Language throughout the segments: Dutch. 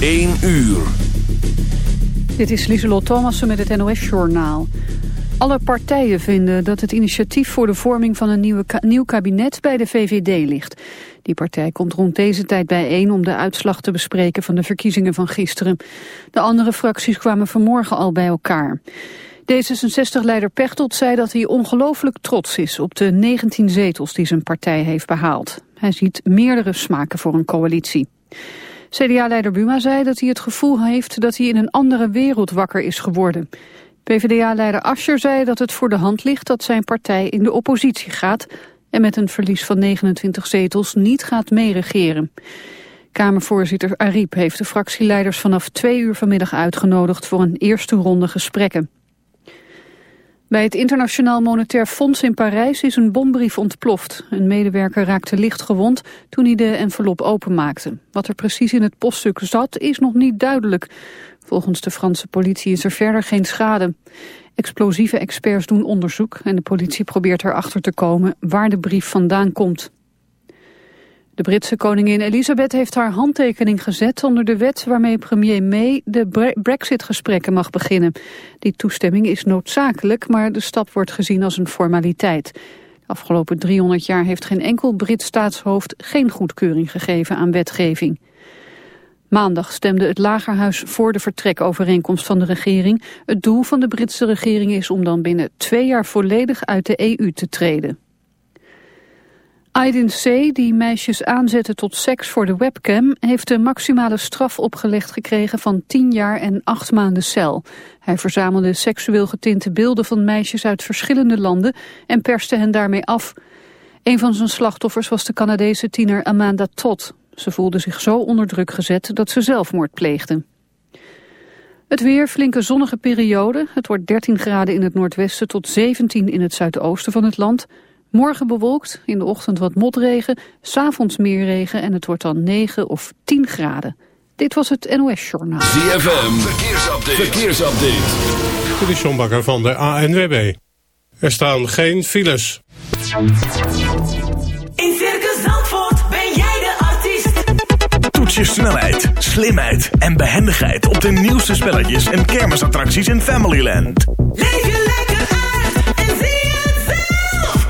1 uur. Dit is Lieselot Thomassen met het NOS-journaal. Alle partijen vinden dat het initiatief voor de vorming van een nieuwe nieuw kabinet bij de VVD ligt. Die partij komt rond deze tijd bijeen om de uitslag te bespreken van de verkiezingen van gisteren. De andere fracties kwamen vanmorgen al bij elkaar. D66-leider Pechtold zei dat hij ongelooflijk trots is op de 19 zetels die zijn partij heeft behaald. Hij ziet meerdere smaken voor een coalitie. CDA-leider Buma zei dat hij het gevoel heeft dat hij in een andere wereld wakker is geworden. PvdA-leider Ascher zei dat het voor de hand ligt dat zijn partij in de oppositie gaat en met een verlies van 29 zetels niet gaat meeregeren. Kamervoorzitter Ariep heeft de fractieleiders vanaf twee uur vanmiddag uitgenodigd voor een eerste ronde gesprekken. Bij het Internationaal Monetair Fonds in Parijs is een bombrief ontploft. Een medewerker raakte licht gewond toen hij de envelop openmaakte. Wat er precies in het poststuk zat is nog niet duidelijk. Volgens de Franse politie is er verder geen schade. Explosieve experts doen onderzoek en de politie probeert erachter te komen waar de brief vandaan komt. De Britse koningin Elisabeth heeft haar handtekening gezet onder de wet waarmee premier May de brexit-gesprekken mag beginnen. Die toestemming is noodzakelijk, maar de stap wordt gezien als een formaliteit. De afgelopen 300 jaar heeft geen enkel Brits staatshoofd geen goedkeuring gegeven aan wetgeving. Maandag stemde het Lagerhuis voor de vertrekovereenkomst van de regering. Het doel van de Britse regering is om dan binnen twee jaar volledig uit de EU te treden. Aydin C., die meisjes aanzette tot seks voor de webcam... heeft de maximale straf opgelegd gekregen van 10 jaar en 8 maanden cel. Hij verzamelde seksueel getinte beelden van meisjes uit verschillende landen... en perste hen daarmee af. Een van zijn slachtoffers was de Canadese tiener Amanda Todd. Ze voelde zich zo onder druk gezet dat ze zelfmoord pleegde. Het weer, flinke zonnige periode. Het wordt 13 graden in het noordwesten tot 17 in het zuidoosten van het land... Morgen bewolkt, in de ochtend wat motregen, s'avonds meer regen en het wordt dan 9 of 10 graden. Dit was het NOS Journaal. ZFM, verkeersupdate. verkeersupdate. Dit is John Bakker van de ANWB. Er staan geen files. In Circus Zandvoort ben jij de artiest. Toets je snelheid, slimheid en behendigheid op de nieuwste spelletjes en kermisattracties in Familyland. Leef je lekker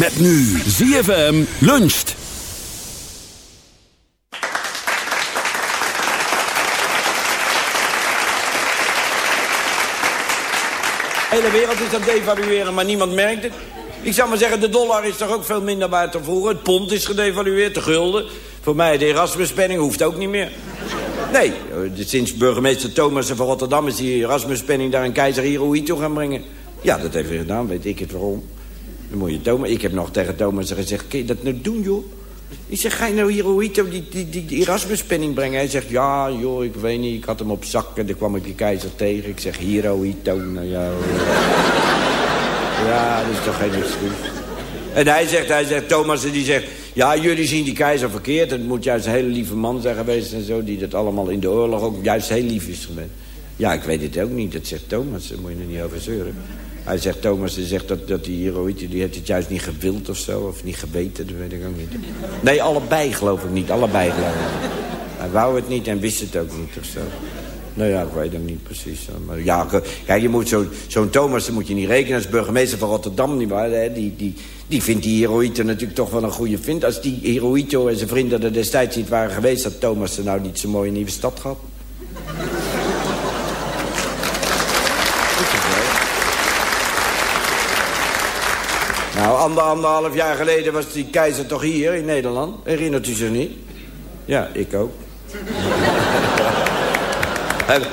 Met nu ZFM luncht. De hele wereld is aan het devalueren, maar niemand merkt het. Ik zou maar zeggen, de dollar is toch ook veel minder waard dan vroeger. Het pond is gedevalueerd, de gulden. Voor mij de Erasmuspenning hoeft ook niet meer. Nee, eh, sinds burgemeester Thomas van Rotterdam... is die Erasmuspenning daar een keizer Hirohito gaan brengen. Ja, dat heeft hij gedaan, weet ik het waarom. Dan Thomas... Ik heb nog tegen Thomas gezegd, kun je dat nou doen, joh? Ik zeg, ga je nou Hirohito die, die, die, die Erasmuspenning brengen? Hij zegt, ja, joh, ik weet niet, ik had hem op zak... en toen kwam ik die keizer tegen. Ik zeg, Hirohito, nou ja... Ja, dat is toch geen excuus. En hij zegt, hij zegt, Thomas die zegt... Ja, jullie zien die keizer verkeerd. Het moet juist een hele lieve man zijn geweest en zo... die dat allemaal in de oorlog ook juist heel lief is geweest. Ja, ik weet het ook niet. Dat zegt Thomas. Daar moet je er niet over zeuren. Hij zegt, Thomas hij zegt dat, dat die heroïte, die heeft het juist niet gewild of zo. Of niet geweten, dat weet ik ook niet. Nee, allebei geloof ik niet. Allebei geloof ik. Hij wou het niet en wist het ook niet of zo. Nou ja, ik weet het niet precies. Maar ja, kijk, je moet zo'n Thomas moet je niet rekenen als burgemeester van Rotterdam. Niet waar, hè? Die, die, die vindt die heroïte natuurlijk toch wel een goede vind. Als die heroïto en zijn vrienden er destijds niet waren geweest... had Thomas er nou niet zo'n mooie nieuwe stad gehad. Nou, ander, anderhalf jaar geleden was die keizer toch hier in Nederland? Herinnert u zich niet? Ja, ik ook.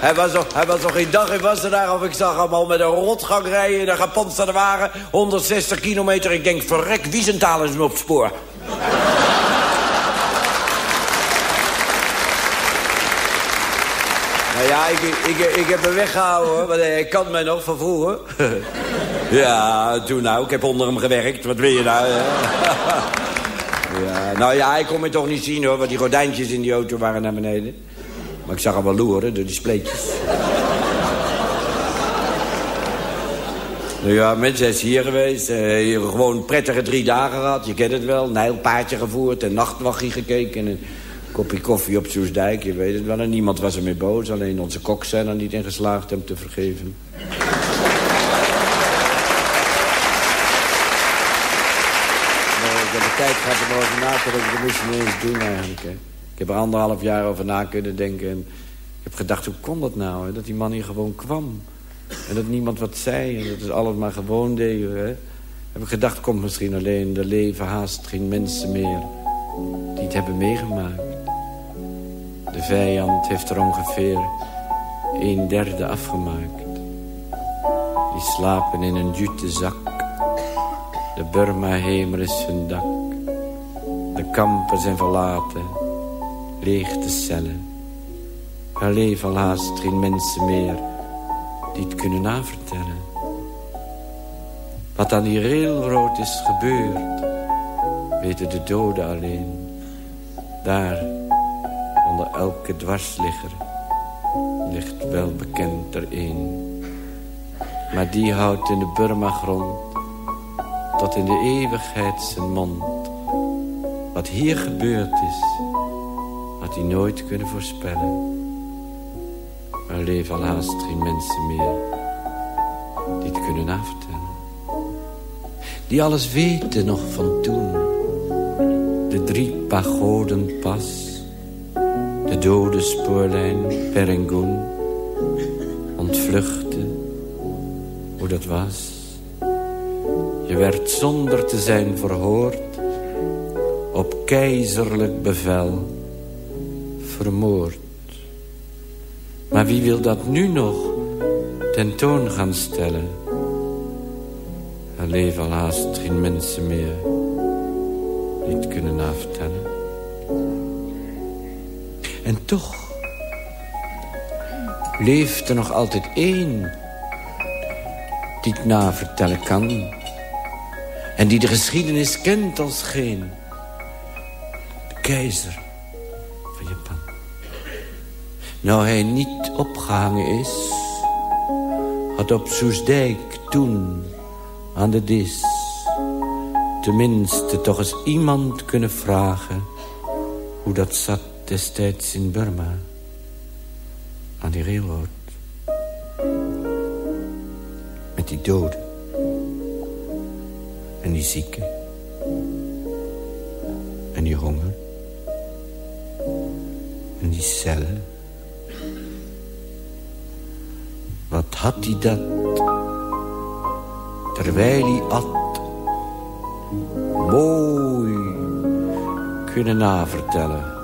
hij, was nog, hij was nog geen dag in Wassenaar of ik zag hem al met een rotgang rijden... in een gepantserde wagen, 160 kilometer. Ik denk, verrek, Wiesenthal is op spoor. Nou ja, ik, ik, ik heb hem weggehouden, want hij kan mij nog van vroeger. ja, toen nou, ik heb onder hem gewerkt. Wat wil je nou? ja, nou ja, hij kon me toch niet zien, hoor, want die gordijntjes in die auto waren naar beneden. Maar ik zag hem wel loeren door die spleetjes. nou ja, mensen is hier geweest. eh, hier gewoon prettige drie dagen gehad. Je kent het wel. Nijlpaardje gevoerd en nachtwachtie gekeken. En een kopje koffie op Soesdijk. Je weet het wel. En niemand was er meer boos. Alleen onze koks zijn er niet in geslaagd hem te vergeven. Nee, ik heb de tijd om erover na. Dat je niet eens doen eigenlijk. Hè. Ik heb er anderhalf jaar over na kunnen denken. En ik heb gedacht, hoe kon dat nou? Hè? Dat die man hier gewoon kwam. En dat niemand wat zei. En dat het alles maar gewoon deden. Hè? Heb ik gedacht, komt misschien alleen de leven haast geen mensen meer. Die het hebben meegemaakt. De vijand heeft er ongeveer een derde afgemaakt. Die slapen in een jute zak. De Burma-hemel is hun dak. De kampen zijn verlaten. Leeg de cellen. Er leven haast geen mensen meer die het kunnen navertellen. Wat aan die railroad is gebeurd, weten de doden alleen. Daar, onder elke dwarsligger, ligt wel bekend er een. Maar die houdt in de Burma-grond tot in de eeuwigheid zijn mond. Wat hier gebeurd is, had hij nooit kunnen voorspellen. Er leven al haast geen mensen meer die het kunnen navertellen. Die alles weten nog van toen. De drie pagoden pas. De dode spoorlijn Perengoen. Ontvluchten, hoe dat was. Je werd zonder te zijn verhoord. Keizerlijk bevel vermoord. Maar wie wil dat nu nog tentoon gaan stellen? Er leven al haast geen mensen meer die het kunnen navertellen. En toch leeft er nog altijd één die het navertellen kan. En die de geschiedenis kent als geen. Keizer van Japan. Nou hij niet opgehangen is... had op Soesdijk toen aan de dis... tenminste toch eens iemand kunnen vragen... hoe dat zat destijds in Burma. Aan die railroad. Met die doden. En die zieken. Die. Wat had hij dat? Terwijl hij at. Mooi kunnen navertellen.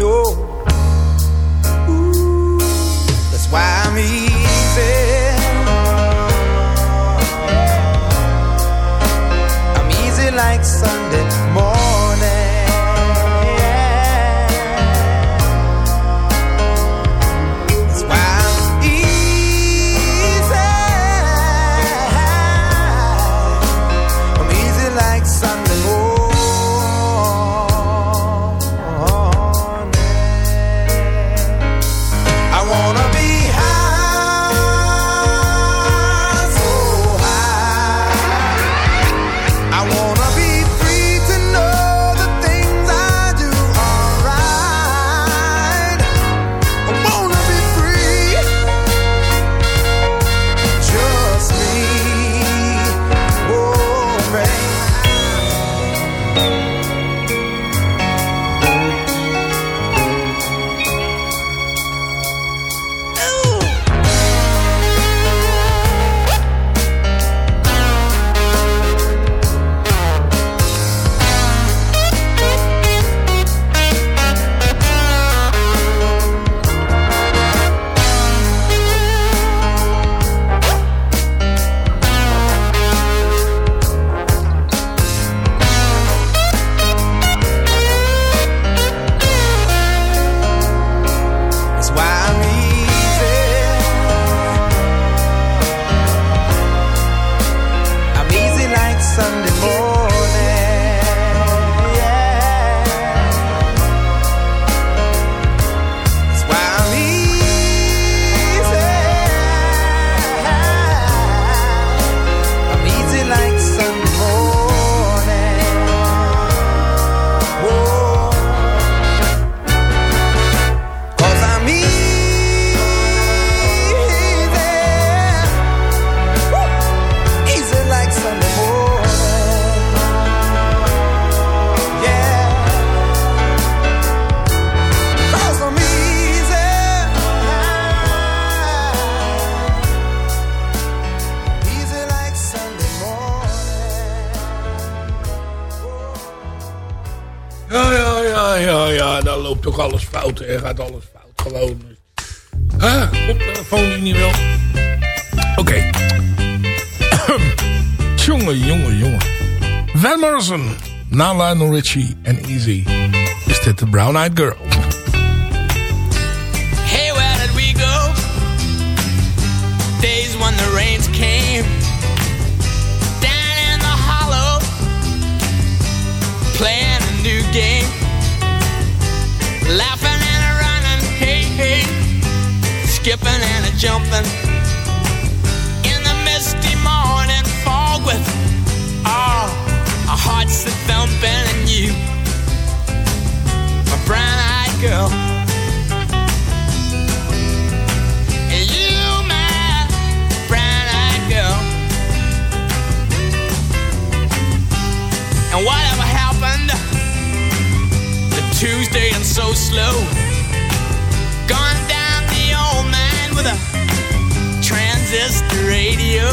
know. alles fout. Er gaat alles fout. Gewoon. Ah, op telefoon die niet wel. Oké. Okay. jongen, jongen, jongen. Van Morrison, na Lionel Richie en Easy. Is dit de Brown Eyed Girl? skipping and a jumping in the misty morning fog with all our hearts a thumping and you, my brown-eyed girl. And you, my brown-eyed girl. And whatever happened to Tuesday and so slow you.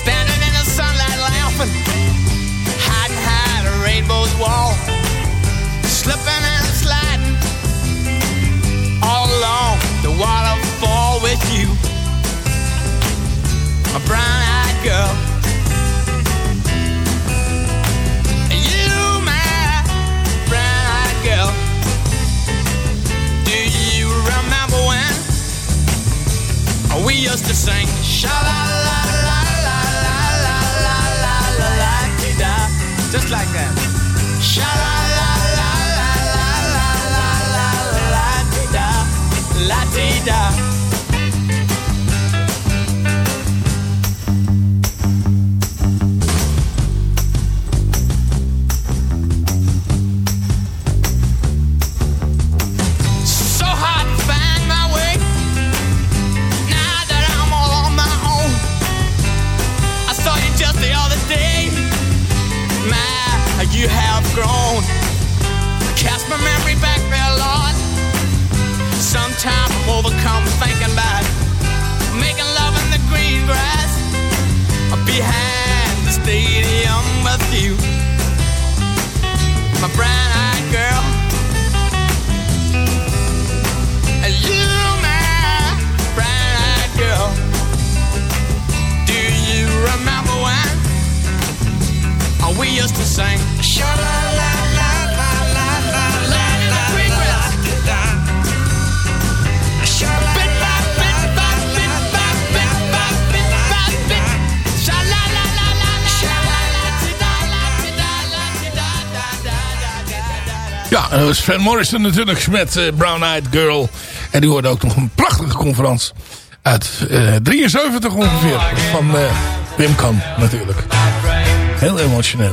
Standing in the sunlight laughing, hiding high the rainbow's wall. Just like that. Sha la la la la la la la la la la la la da. Ja, dat was Van Morrison natuurlijk met eh, Brown Eyed Girl. En die hoorde ook nog een prachtige conferentie uit eh 73 ongeveer. Van eh, Wim Kan natuurlijk. Heel emotioneel.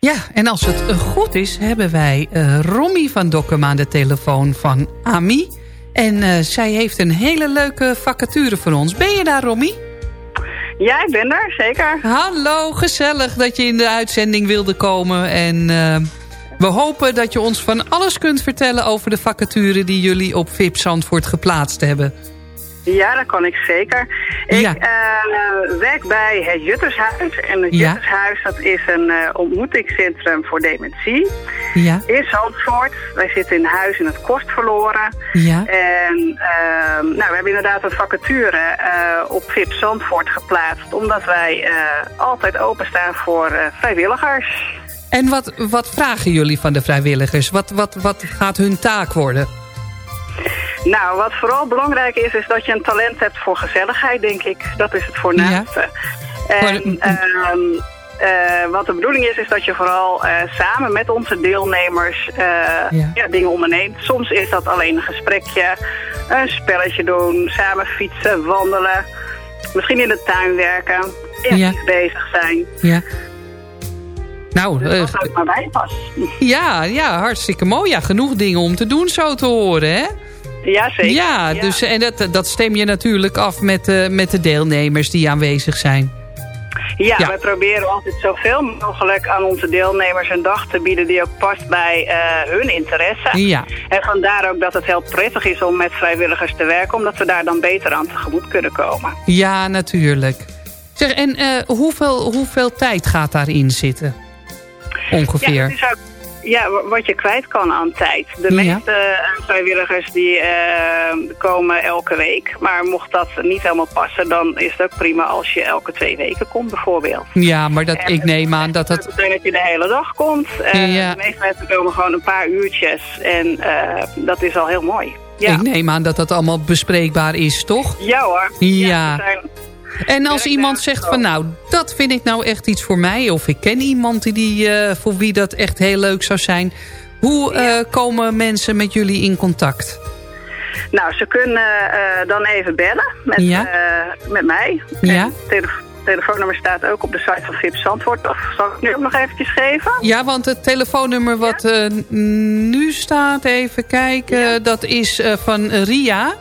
Ja, en als het eh, goed is, hebben wij eh Romy van Dokkum aan de telefoon van AMI. En eh, zij heeft een hele leuke vacature voor ons. Ben je daar, Romy? Ja, ik ben er, zeker. Hallo, gezellig dat je in de uitzending wilde komen. En we hopen dat je ons van alles kunt vertellen over de vacature... die jullie op VIP Zandvoort geplaatst hebben. Ja, dat kan ik zeker. Ik Ja. eh, werk bij het Juttershuis. En het Ja. Juttershuis dat is een eh, ontmoetingscentrum voor dementie. Ja, In Zandvoort. Wij zitten in huis in het Kost verloren. ja. En ehm, nou, we hebben inderdaad een vacature eh, op VIP Zandvoort geplaatst. Omdat wij altijd openstaan voor vrijwilligers. En wat, wat vragen jullie van de vrijwilligers? Wat, wat, wat gaat hun taak worden? Nou, wat vooral belangrijk is, is dat je een talent hebt voor gezelligheid, denk ik. Dat is het voornaamste. En ehm, eh, wat de bedoeling is, is dat je vooral eh, samen met onze deelnemers eh, ja. dingen onderneemt. Soms is dat alleen een gesprekje, een spelletje doen, samen fietsen, wandelen. Misschien in de tuin werken, creatief bezig zijn. Ja. Nou, Dus ook maar bij past. ja, ja, hartstikke mooi. Ja, genoeg dingen om te doen zo te horen, hè? Ja, zeker. Ja, Dus, en dat, dat stem je natuurlijk af met, eh, met de deelnemers die aanwezig zijn. Ja, Ja. wij proberen altijd zoveel mogelijk aan onze deelnemers een dag te bieden die ook past bij eh, hun interesse. Ja. En vandaar ook dat het heel prettig is om met vrijwilligers te werken, omdat we daar dan beter aan tegemoet kunnen komen. Ja, natuurlijk. Zeg, en eh, hoeveel, hoeveel tijd gaat daarin zitten? Ongeveer. Ja, ja, wa- wat je kwijt kan aan tijd. De Ja. meeste eh, vrijwilligers die eh, komen elke week. Maar mocht dat niet helemaal passen, dan is het ook prima als je elke twee weken komt bijvoorbeeld. Ja, maar dat, ik neem aan dat Dat dat... betekent dat je de hele dag komt. Ja. De meeste mensen komen gewoon een paar uurtjes. En dat is al heel mooi. Ja, Ik neem aan dat dat allemaal bespreekbaar is, toch? ja hoor. Ja. En als iemand zegt van nou, dat vind ik nou echt iets voor mij... of ik ken iemand die, die, eh, voor wie dat echt heel leuk zou zijn... hoe eh, komen mensen met jullie in contact? Nou, ze kunnen eh, dan even bellen met, Ja. met mij. Ja. Telefoonnummer staat ook op de site van VIP Zandvoort. Of zal ik nu ook nog eventjes geven? Ja, want het telefoonnummer wat n- nu staat, even kijken... dat is van Ria.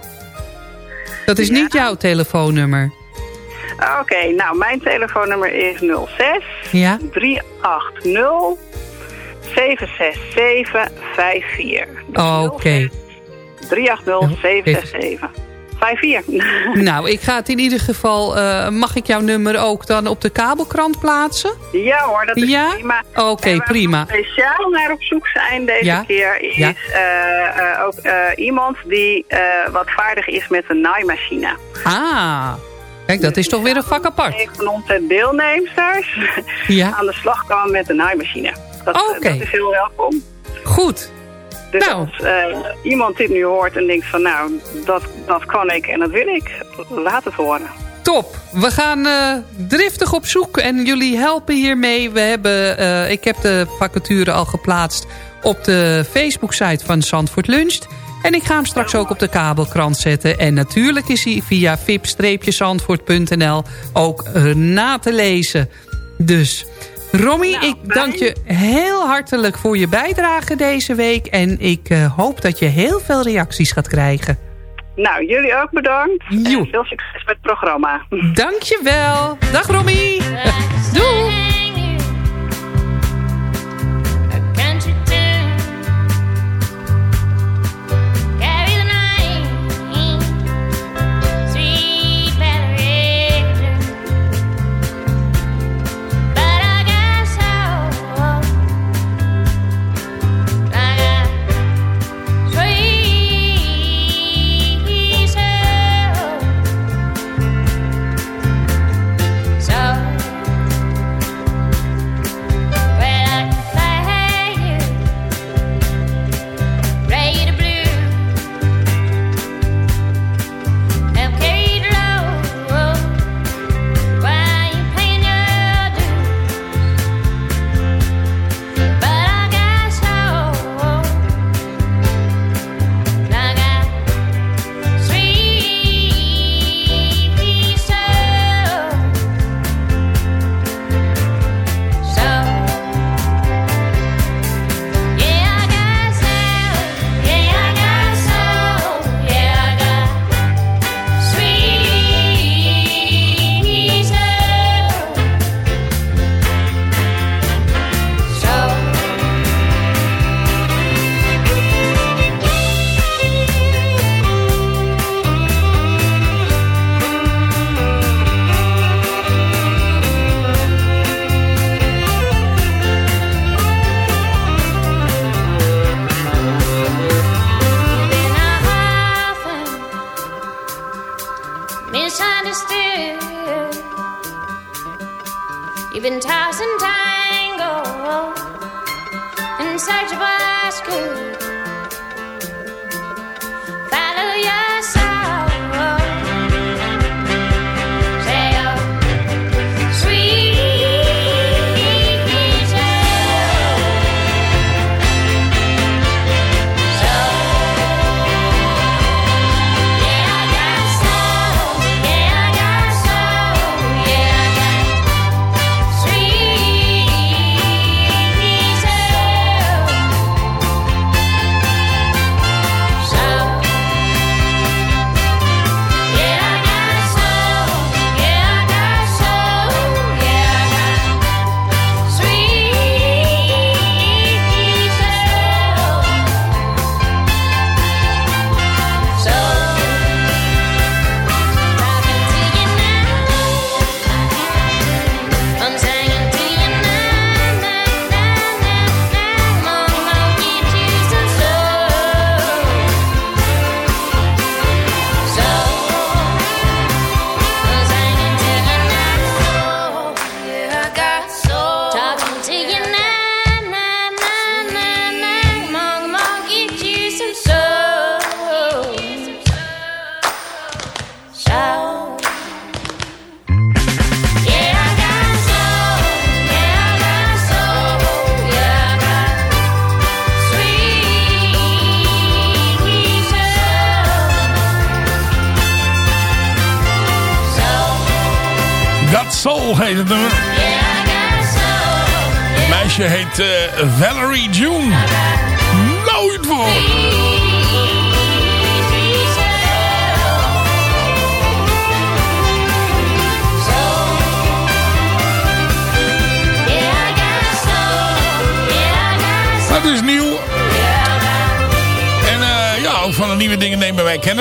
Dat is niet jouw telefoonnummer. Oké, nou, mijn telefoonnummer is 06 Ja? 380 76754. Oké. 380 767 54. Nou, ik ga het in ieder geval... eh, mag ik jouw nummer ook dan op de kabelkrant plaatsen? Ja hoor, dat is Ja? prima. Oké, waar prima. we speciaal naar op zoek zijn deze Ja? keer is Ja. eh, eh, ook iemand die wat vaardig is met een naaimachine. Ah, kijk, dat is toch weer een vak apart. Een van onze deelnemers Ja. aan de slag kan met de naaimachine. Dat, eh, dat is heel welkom. Goed. Dus Nou. als eh, iemand dit nu hoort en denkt van nou, dat, dat kan ik en dat wil ik, laat het horen. top. We gaan eh, driftig op zoek en jullie helpen hiermee. We hebben, ik heb de vacature al geplaatst op de Facebook-site van Zandvoort Luncht. En ik ga hem straks ook op de kabelkrant zetten. En natuurlijk is hij via vip-zandvoort.nl ook eh, na te lezen. Dus... Romy, ik dank je heel hartelijk voor je bijdrage deze week. En ik eh, hoop dat je heel veel reacties gaat krijgen. Nou, jullie ook bedankt. En veel succes met het programma. Dank je wel. Dag Romy. Doei.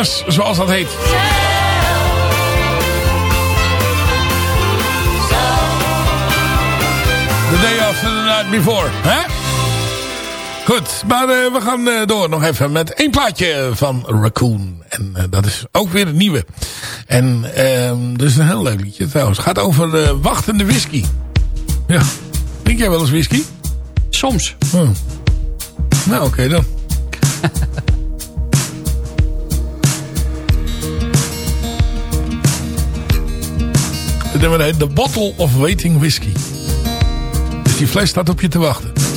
Zoals dat heet. The day after the night before, hè? Goed, maar eh, we gaan eh, door nog even met één plaatje van Raccoon. En eh, dat is ook weer een nieuwe. En ehm dat is een heel leuk liedje trouwens. Het gaat over wachtende whisky. Ja. Drink jij wel eens whisky? Soms. Oh. Nou, oké dan. nummer The Bottle of Waiting Whiskey. Dus die fles staat op je te wachten.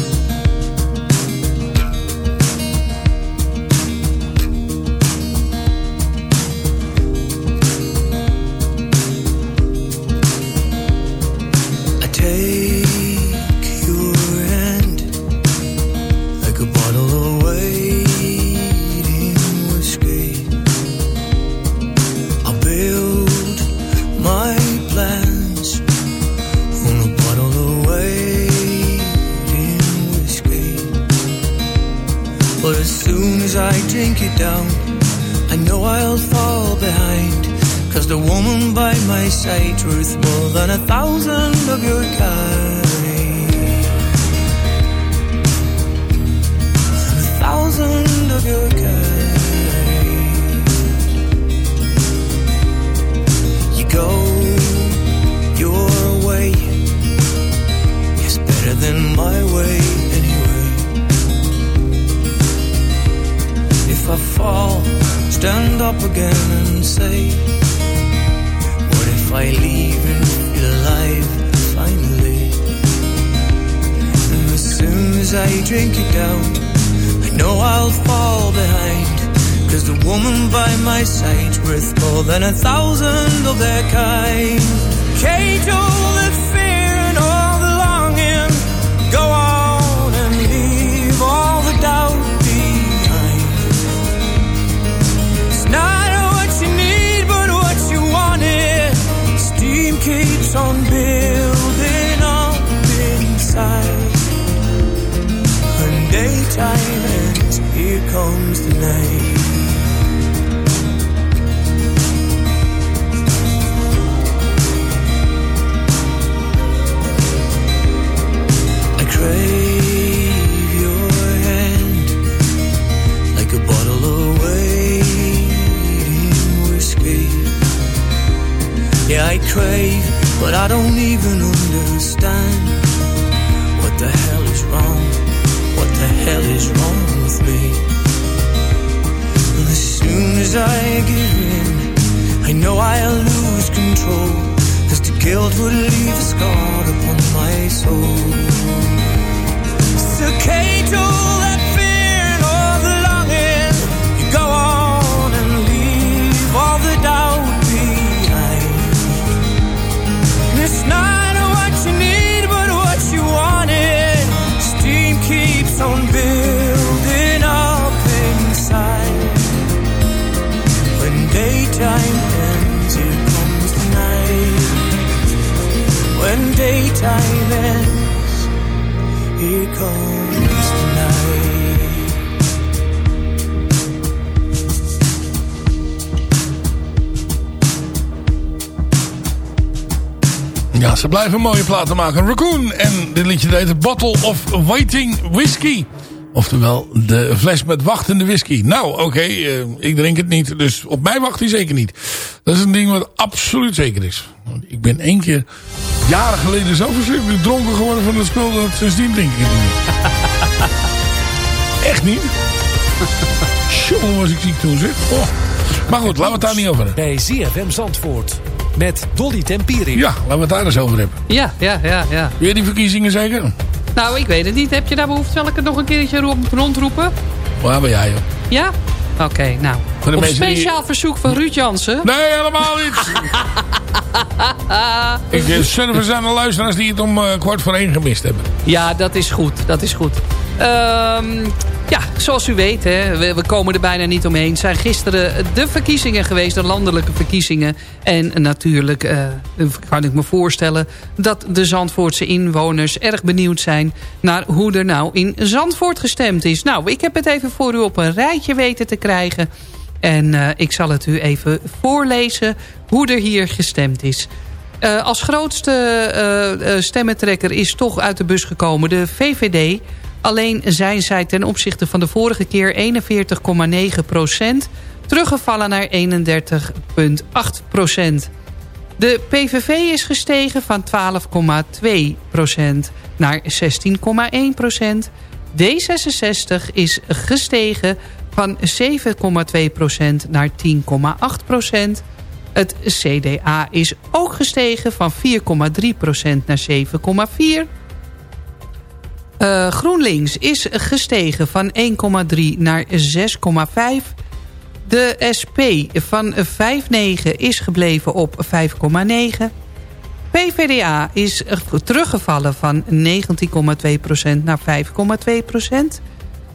I don't even understand what the hell is wrong. What the hell is wrong with me? And as soon as I give in, I know I'll lose control. Cause the guilt would leave a scar upon my soul. So ends, here comes. Ja, ze blijven mooie platen maken. Raccoon en dit liedje heet The Bottle of Waiting Whisky. Oftewel, de fles met wachtende whisky. Nou, oké, eh, ik drink het niet, dus op mij wacht hij zeker niet. Dat is een ding wat absoluut zeker is. Want Ik ben één keer, jaren geleden, zo verschrikkelijk dronken geworden van het spul... dat sindsdien drink ik het niet. Echt niet? Jongen, was ik ziek toen, zeg. Oh. Maar goed, laten we het daar niet over hebben. Bij ZFM Zandvoort. Met Dolly Tempierik. Ja, laten we het daar eens over hebben. Ja, ja, ja, ja. Weer die verkiezingen zeker? Nou, ik weet het niet. Heb je daar behoefte? Zal ik het nog een keertje rond- rondroepen? Waar ben jij, joh? Ja? Oké, nou. Voor Op die- speciaal verzoek van Ruud Jansen. Nee, helemaal niet. Ik eh, service aan de luisteraars die het om eh, kwart voor één gemist hebben. Ja, dat is goed. Dat is goed. Ehm, ja, zoals u weet, hè, we, komen er bijna niet omheen. zijn gisteren de verkiezingen geweest, de landelijke verkiezingen. En natuurlijk eh, kan ik me voorstellen dat de Zandvoortse inwoners erg benieuwd zijn... naar hoe er nou in Zandvoort gestemd is. Nou, ik heb het even voor u op een rijtje weten te krijgen... En eh, ik zal het u even voorlezen hoe er hier gestemd is. Eh, als grootste eh, stemmentrekker is toch uit de bus gekomen de VVD. Alleen zijn zij ten opzichte van de vorige keer 41,9 procent... teruggevallen naar 31,8 procent. De PVV is gestegen van 12,2 procent naar 16,1 procent. D66 is gestegen van 7,2 procent naar 10,8 procent. Het CDA is ook gestegen van 4,3% naar 7,4%. Eh, GroenLinks is gestegen van 1,3 naar 6,5. De SP van 5,9 is gebleven op 5,9. PvdA is teruggevallen van 19,2% naar 5,2%.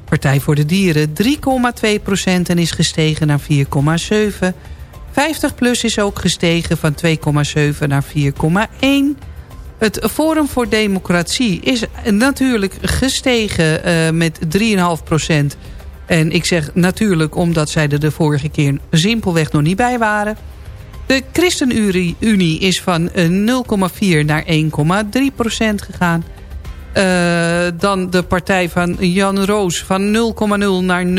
Partij voor de Dieren 3,2% en is gestegen naar 4,7%. 50PLUS is ook gestegen van 2,7 naar 4,1. Het Forum voor Democratie is natuurlijk gestegen uh, met 3,5% En ik zeg natuurlijk omdat zij er de vorige keer simpelweg nog niet bij waren. De ChristenUnie is van 0,4 naar 1,3% gegaan. Uh, dan de partij van Jan Roos van 0,0 naar 0,7.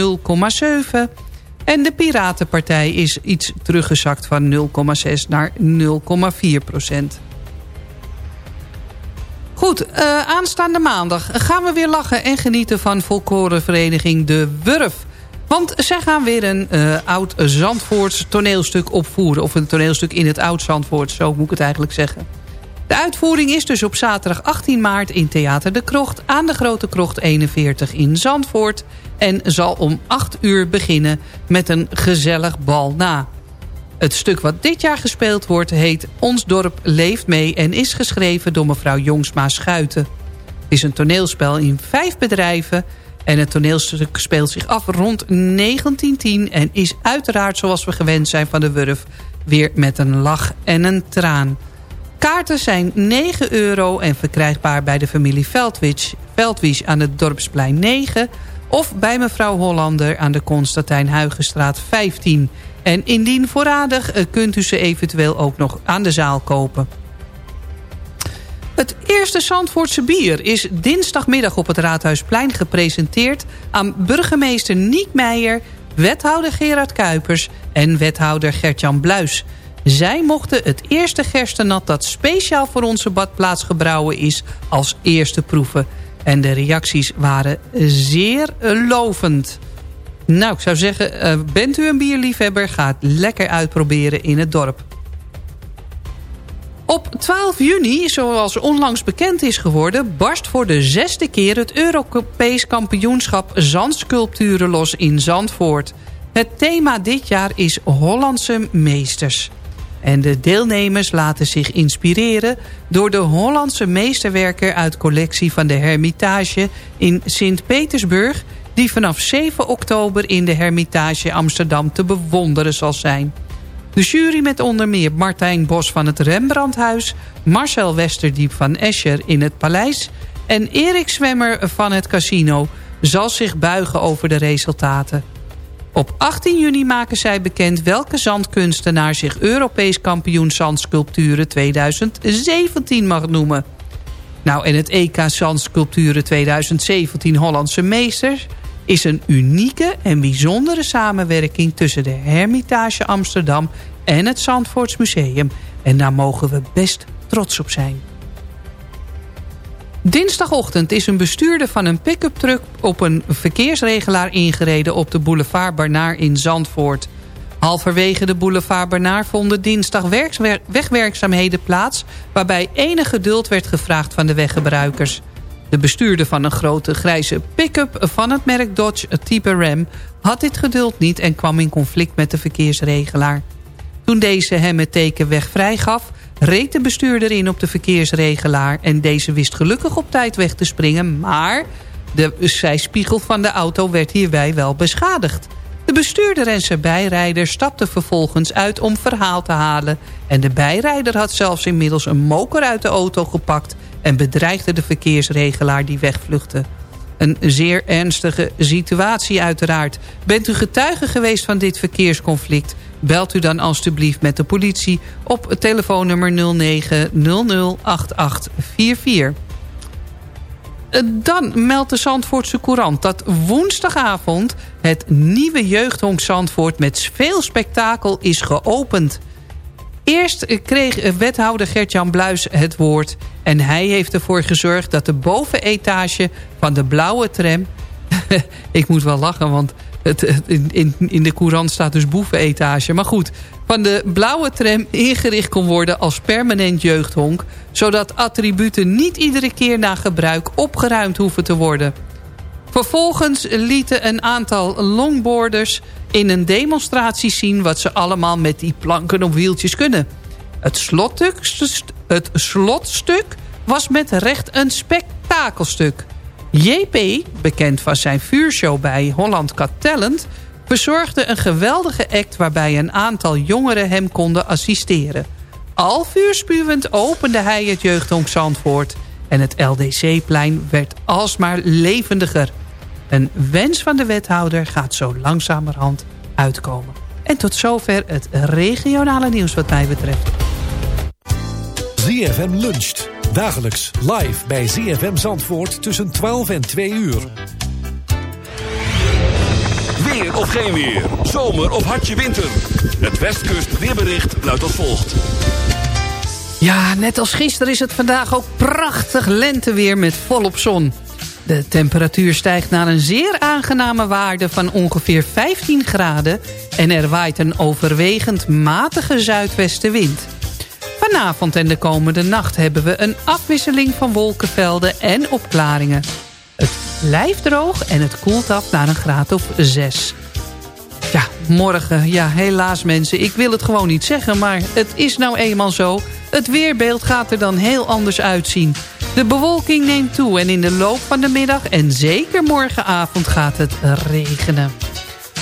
En de Piratenpartij is iets teruggezakt van 0,6 naar 0,4 procent. Goed, uh, aanstaande maandag gaan we weer lachen en genieten van folklorevereniging De Wurf. Want zij gaan weer een uh, oud Zandvoorts toneelstuk opvoeren. Of een toneelstuk in het oud Zandvoort, zo moet ik het eigenlijk zeggen. De uitvoering is dus op zaterdag 18 maart in Theater de Krocht... aan de Grote Krocht 41 in Zandvoort... en zal om 8 uur beginnen met een gezellig bal na. Het stuk wat dit jaar gespeeld wordt heet Ons dorp leeft mee... en is geschreven door mevrouw Jongsma Schuiten. Het is een toneelspel in vijf bedrijven... en het toneelstuk speelt zich af rond 1910... en is uiteraard zoals we gewend zijn van de Wurf... weer met een lach en een traan... Kaarten zijn 9 euro en verkrijgbaar bij de familie Veldwisch aan het Dorpsplein 9... of bij mevrouw Hollander aan de Constantijn Huigenstraat 15. En indien voorradig eh, kunt u ze eventueel ook nog aan de zaal kopen. Het eerste Zandvoortse bier is dinsdagmiddag op het Raadhuisplein gepresenteerd... aan burgemeester Niek Meijer, wethouder Gerard Kuipers en wethouder Gertjan Bluis... Zij mochten het eerste gerstenat dat speciaal voor onze badplaats gebrouwen is... als eerste proeven. En de reacties waren zeer lovend. Nou, ik zou zeggen, uh, bent u een bierliefhebber... ga het lekker uitproberen in het dorp. Op 12 juni, zoals onlangs bekend is geworden... barst voor de zesde keer het Europees kampioenschap Zandsculpturen los in Zandvoort. Het thema dit jaar is Hollandse meesters. En de deelnemers laten zich inspireren door de Hollandse meesterwerker uit collectie van de Hermitage in Sint-Petersburg... die vanaf 7 oktober in de Hermitage Amsterdam te bewonderen zal zijn. De jury met onder meer Martijn Bos van het Rembrandthuis... Marcel Westerdiep van Escher in het Paleis... en Erik Zwemmer van het Casino zal zich buigen over de resultaten. Op 18 juni maken zij bekend welke zandkunstenaar zich Europees kampioen zandsculpturen 2017 mag noemen. Nou, en het EK Zandsculpturen 2017 Hollandse Meesters is een unieke en bijzondere samenwerking tussen de Hermitage Amsterdam en het Zandvoorts Museum. En daar mogen we best trots op zijn. Dinsdagochtend is een bestuurder van een pick-up truck op een verkeersregelaar ingereden op de boulevard Barnaar in Zandvoort. Halverwege de boulevard Barnaar vonden dinsdag wegwerkzaamheden plaats... waarbij enig geduld werd gevraagd van de weggebruikers. De bestuurder van een grote grijze pick-up van het merk Dodge type Ram... had dit geduld niet en kwam in conflict met de verkeersregelaar. Toen deze hem het teken weg vrijgaf reed de bestuurder in op de verkeersregelaar... en deze wist gelukkig op tijd weg te springen... maar de zijspiegel van de auto werd hierbij wel beschadigd. De bestuurder en zijn bijrijder stapten vervolgens uit om verhaal te halen... en de bijrijder had zelfs inmiddels een moker uit de auto gepakt... en bedreigde de verkeersregelaar die wegvluchtte. Een zeer ernstige situatie uiteraard. Bent u getuige geweest van dit verkeersconflict... belt u dan alstublieft met de politie op telefoonnummer 09008844. Eh, dan meldt de Zandvoortse Courant dat woensdagavond... het nieuwe jeugdhonk Zandvoort met veel spektakel is geopend. Eerst kreeg wethouder Gert-Jan Bluis het woord... en hij heeft ervoor gezorgd dat de bovenetage van de blauwe tram... ik moet wel lachen, want Het, in, in, in de courant staat dus boevenetage. Maar goed, van de blauwe tram ingericht kon worden als permanent jeugdhonk... zodat attributen niet iedere keer na gebruik opgeruimd hoeven te worden. Vervolgens lieten een aantal longboarders in een demonstratie zien... wat ze allemaal met die planken op wieltjes kunnen. Het slotstuk, het slotstuk was met recht een spektakelstuk. JP, bekend van zijn vuurshow bij Holland Got Talent... verzorgde een geweldige act waarbij een aantal jongeren hem konden assisteren. Al vuurspuwend opende hij het jeugdhonk Zandvoort... en het LDC-plein werd alsmaar levendiger. Een wens van de wethouder gaat zo langzamerhand uitkomen. En tot zover het regionale nieuws wat mij betreft. ZFM luncht. Dagelijks live bij ZFM Zandvoort tussen 12 en 2 uur. Weer of geen weer. Zomer of hartje winter. Het Westkust weerbericht luidt als volgt. Ja, net als gisteren is het vandaag ook prachtig lenteweer met volop zon. De temperatuur stijgt naar een zeer aangename waarde van ongeveer 15 graden... en er waait een overwegend matige zuidwestenwind. Vanavond en de komende nacht hebben we een afwisseling van wolkenvelden en opklaringen. Het blijft droog en het koelt af naar een graad of 6. Ja, morgen. Ja, helaas mensen. Ik wil het gewoon niet zeggen, maar het is nou eenmaal zo. Het weerbeeld gaat er dan heel anders uitzien. De bewolking neemt toe en in de loop van de middag... en zeker morgenavond gaat het regenen.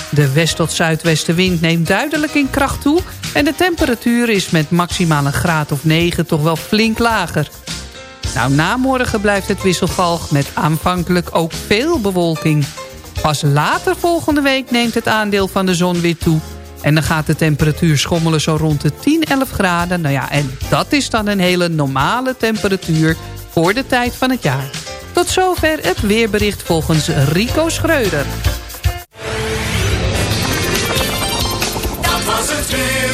De west- tot zuidwestenwind neemt duidelijk in kracht toe... en de temperatuur is met maximaal een graad of 9 toch wel flink lager. Nou, na morgen blijft het wisselvalg met aanvankelijk ook veel bewolking. Pas later volgende week neemt het aandeel van de zon weer toe... en dan gaat de temperatuur schommelen zo rond de 10, 11 graden. Nou ja, en dat is dan een hele normale temperatuur voor de tijd van het jaar. Tot zover het weerbericht volgens Rico Schreuder. Dat het weer.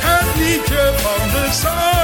Het liedje van de Zuidkiek.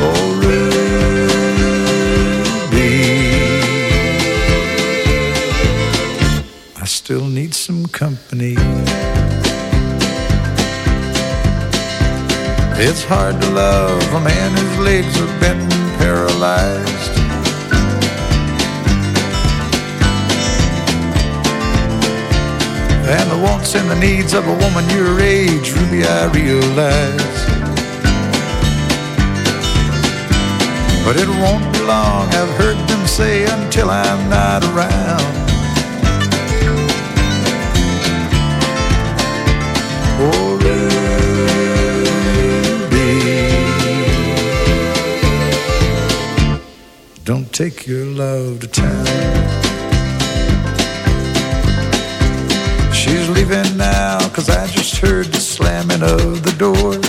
Oh, Ruby, I still need some company. It's hard to love a man whose legs have been paralyzed. And the wants and the needs of a woman your age, Ruby, I realize. But it won't be long, I've heard them say, until I'm not around. Oh, Ruby, don't take your love to town. She's leaving now, cause I just heard the slamming of the door.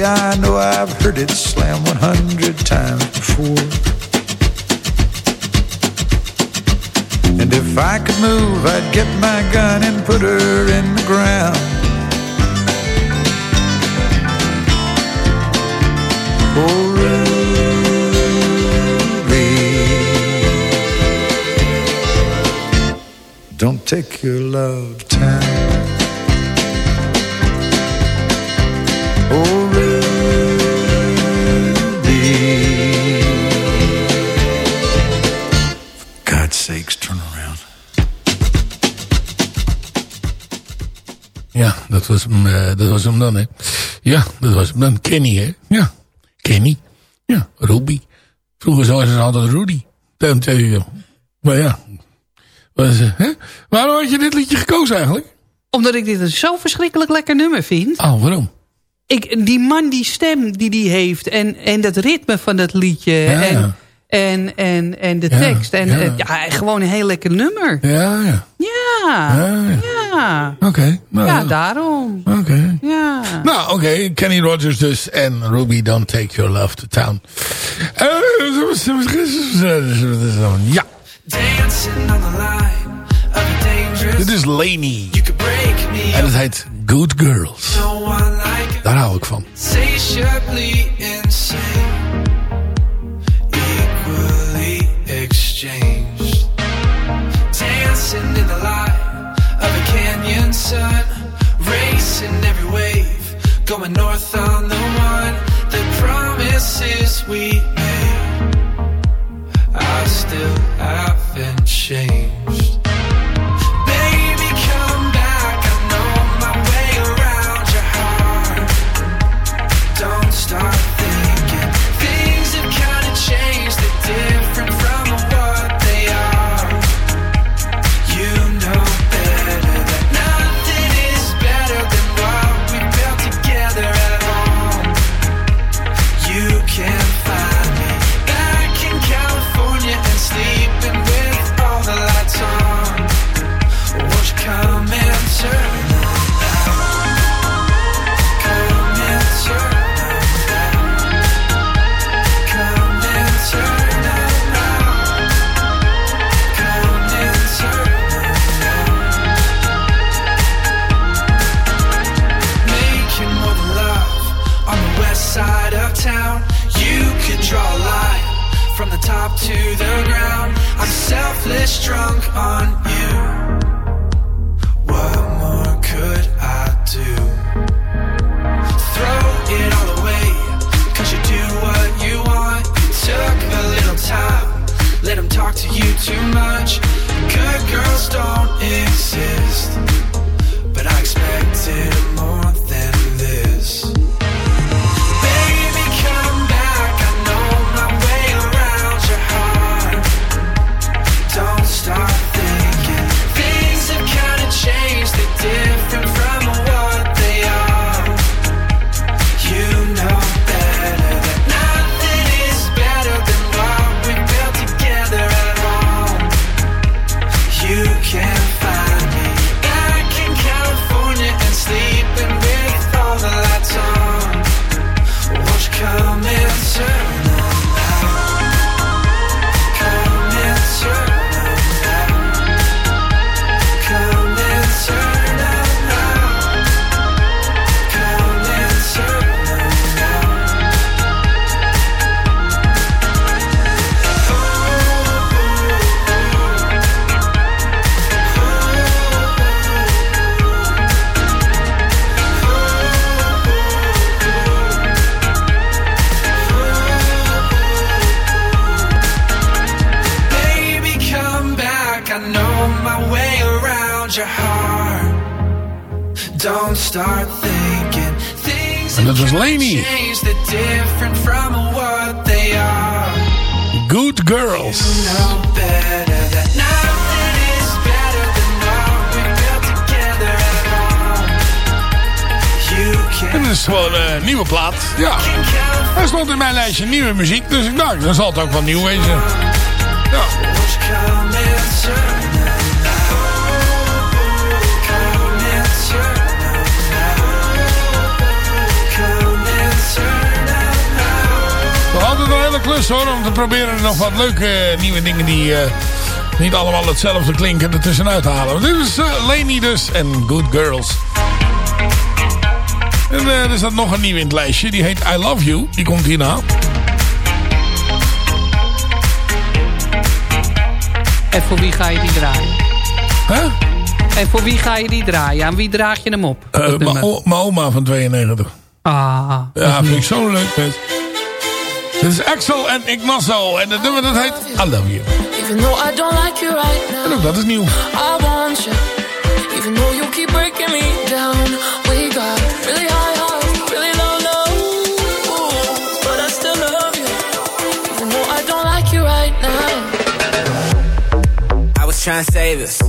Way I know I've heard it slam 100 times before. And if I could move, I'd get my gun and put her in the ground. Oh, Ruby, don't take your love town. Oh, was hem, eh, dat was hem dan, hè. Ja, dat was hem dan. Kenny, hè. Ja, Kenny. Ja, Ruby. Vroeger zouden ze altijd Rudy. Dan Maar ja. Was, eh, hè? Waarom had je dit liedje gekozen eigenlijk? Omdat ik dit een zo verschrikkelijk lekker nummer vind. Oh, waarom? Ik, die man, die stem die die heeft. En, en dat ritme van dat liedje. Ja, en, ja. En, en, en de Ja, tekst. En ja. eh, ja, gewoon een heel lekker nummer. Ja, ja. Ja, Ja, ja. Oké. nou, Ja, daarom. Oké. Ja. Nou, oké. Kenny Rogers dus. En Ruby, don't take your love to town. Ja. Dancing on the line of a dangerous Dit is Laney. You could break me En het heet Good Girls. No one like Daar hou ik van. Insatiably insane sun Racing every wave Going north on the one The promises we made I still haven't changed together at home. You can En dat is gewoon een uh, nieuwe plaat. Ja. Hij stond in mijn lijstje nieuwe muziek. Dus ik dacht, dan zal het ook wel nieuw wezen. Ja. Klus hoor. Om te proberen nog wat leuke eh, nieuwe dingen die eh, niet allemaal hetzelfde klinken ertussenuit te halen. Dit is uh, Laney dus en Good Girls. En eh, er staat nog een nieuw in het lijstje. Die heet I Love You. Die komt hierna. En voor wie ga je die draaien? Huh? En voor wie ga je die draaien? Aan wie draag je hem op? Eh, dat Mijn oma van 92. Ah. Ja, vind ik zo leuk. mens. Dit is Axel en Ignacio. En het nummer dat heet I Love You. Even though I don't like you right now. En ook dat is nieuw. I want you. Even though you keep breaking me down. We got really high highs, really low lows. But I still love you. Even though I don't like you right now. I was trying to save us,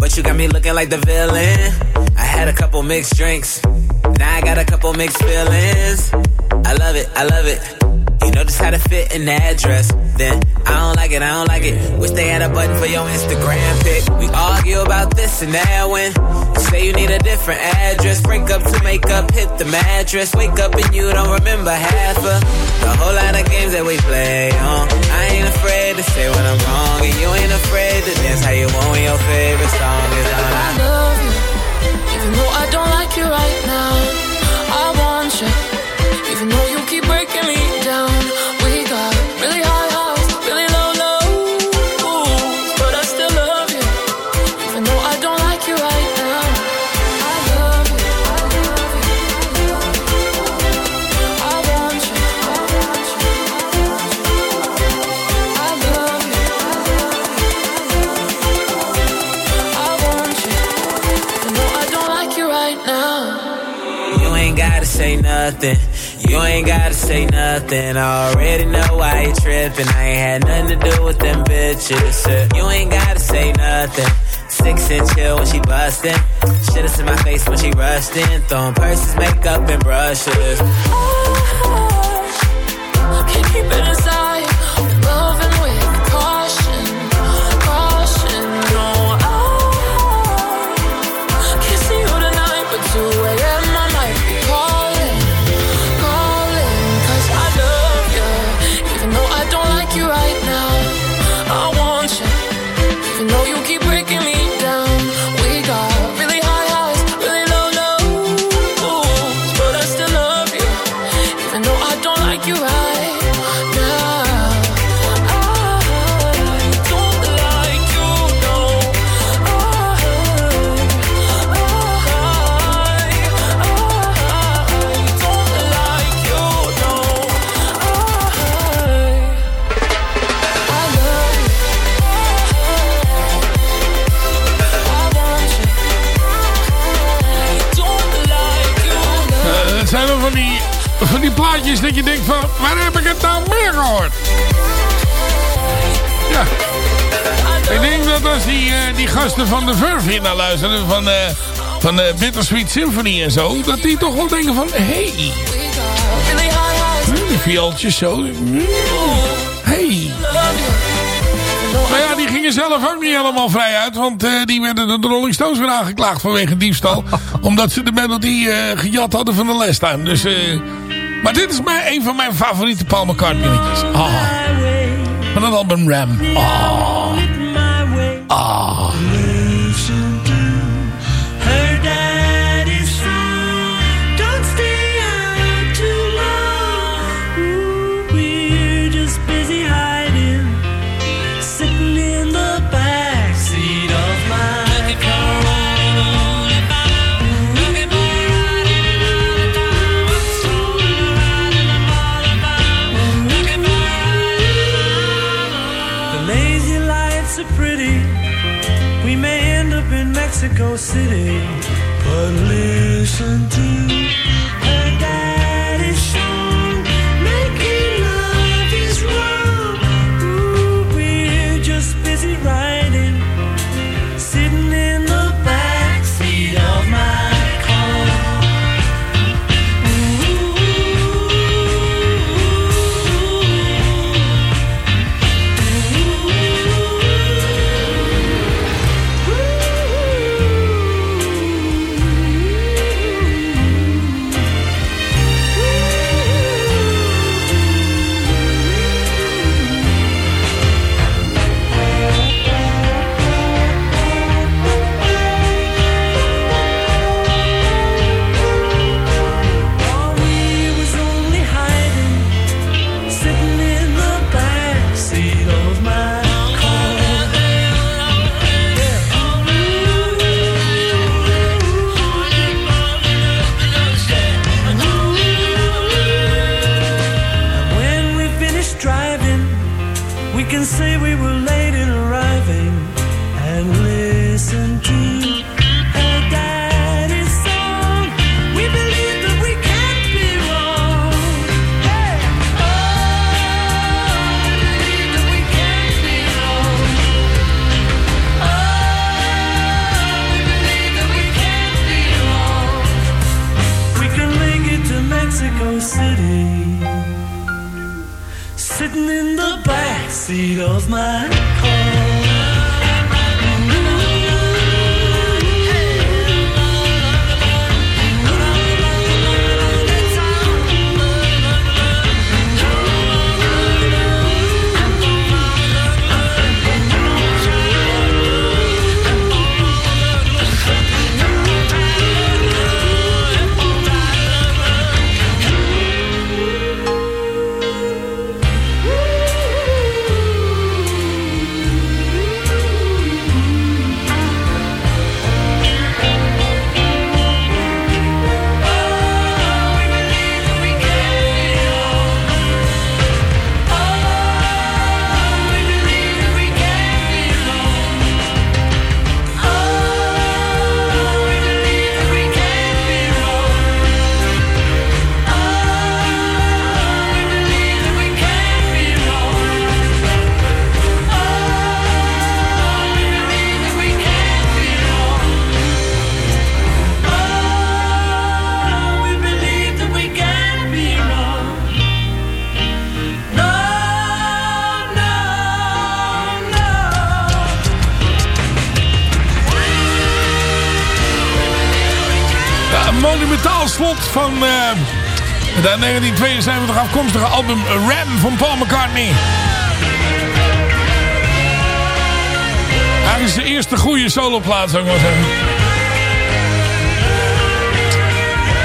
but you got me looking like the villain. I had a couple mixed drinks, now I got a couple mixed feelings. I love it, I love it. You know just how to fit in that dress. Then I don't like it, I don't like it. Wish they had a button for your Instagram pic. We argue about this and that when you say you need a different address. Break up to make up, hit the mattress. Wake up and you don't remember half of the whole lot of games that we play on. I ain't afraid to say when I'm wrong, and you ain't afraid to dance how you want when your favorite song is on. I love you. Even though I don't like you right now. I want you. Even though you keep breaking me nothing. You ain't gotta say nothing. I already know why you tripping. I ain't had nothing to do with them bitches. Uh, You ain't gotta say nothing. Six inch chill when she bustin'. Shit is in my face when she rushed in. Throwing purses, makeup, and brushes. I Can't keep it inside. Naar luisteren... van, eh van eh, Bittersweet Symphony en zo... dat die toch wel denken van... Hé, hey, highs. die viooltjes zo... hmm, hey. Maar ja, die gingen zelf ook niet helemaal vrij uit. Want eh, die werden door de Rolling Stones weer aangeklaagd vanwege diefstal. omdat ze de melodie gejat hadden van de time. Dus, maar dit is mijn, een van mijn favoriete Paul McCartney liedjes. Ah. Van het album Ram. Ah. Ah. Listen to de 1972 afkomstige album Ram van Paul McCartney. Eigenlijk is de eerste goede soloplaat, zou ik maar zeggen.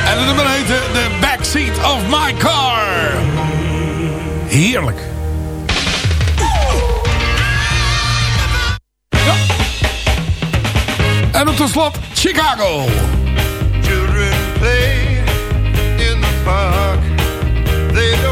En het nummer heette The Backseat of My Car. Heerlijk. En op tot slot Chicago. Children play. They don't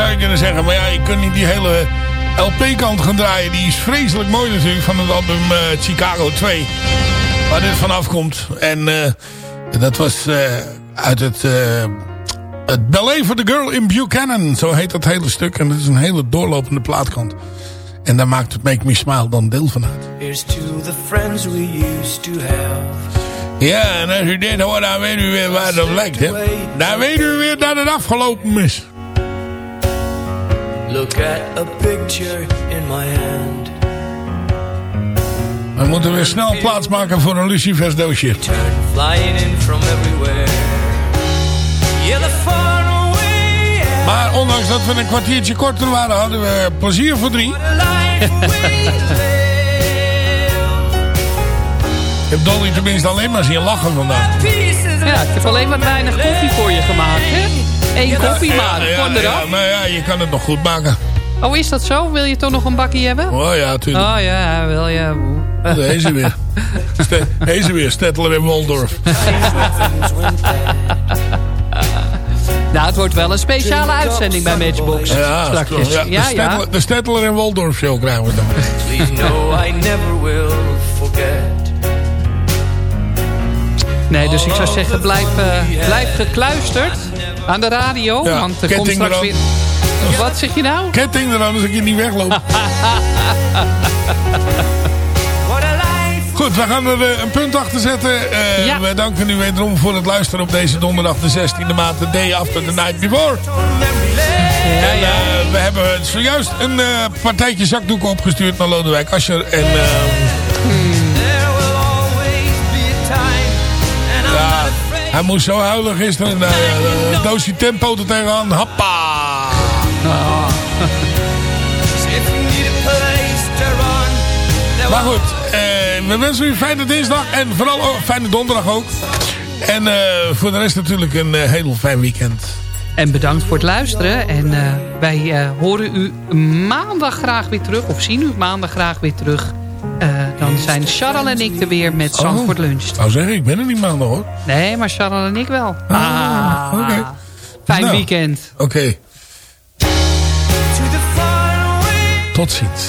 zou je kunnen zeggen. Maar ja, je kunt niet die hele LP-kant gaan draaien. Die is vreselijk mooi natuurlijk van het album eh, Chicago 2. Waar dit vanaf komt. En eh, dat was eh, uit het, het Ballet for the Girl in Buchanan. Zo heet dat hele stuk. En dat is een hele doorlopende plaatkant. En daar maakt het Make Me Smile dan deel van uit. Here's to the friends we used to have. Ja, en als u dit hoort, dan weet u weer waar het op lijkt. Hè? Dan weet u weer dat het afgelopen is. Look at a picture in my hand. We moeten weer snel plaats maken voor een Lucifers doosje. Maar ondanks dat we een kwartiertje korter waren, hadden we plezier voor drie. Ik heb Dolly tenminste alleen maar zien lachen vandaag. Ja, ik heb alleen wat weinig koffie voor je gemaakt, hè? Eén koffie maar, ja, eraf. maar ja, je kan het nog goed maken. Oh, is dat zo? Wil je toch nog een bakje hebben? Oh ja, tuurlijk. Oh ja, wil je. Daar is ze weer. Ste- Daar is ze weer, Stettler en Waldorf. Nou, het wordt wel een speciale uitzending bij Matchbox. Ja, Strakjes. ja, Ja, de, ja. Stettler, de Stettler en Waldorf show krijgen we dan. Please know I never will forget. Nee, dus ik zou zeggen, blijf, eh, blijf gekluisterd aan de radio. Ja, want er komt straks weer... Wat zeg je nou? Ketting eraan als ik je niet wegloop. Goed, we gaan er eh, een punt achter zetten. Eh, Ja. We danken u wederom voor het luisteren op deze donderdag de 16e maand. The day after the night before. Ja, En, eh, we hebben zojuist een eh, partijtje zakdoeken opgestuurd naar Lodewijk Asscher. En hij moest zo huilen gisteren. Nou, ja, een doosje tempo er tegenaan. Hoppa! Maar goed, eh, we wensen u een fijne dinsdag en vooral een fijne donderdag ook. En eh, voor de rest natuurlijk een eh, heel fijn weekend. En bedankt voor het luisteren. En eh, wij eh, horen u maandag graag weer terug. Of zien u maandag graag weer terug. Eh, dan zijn Charles en ik er weer met Zandvoort Lunch. Ik zou zeggen, ik ben er niet maandag hoor. Nee, maar Charles en ik wel. Ah, oké. Fijn Nou, weekend. Oké. Tot ziens.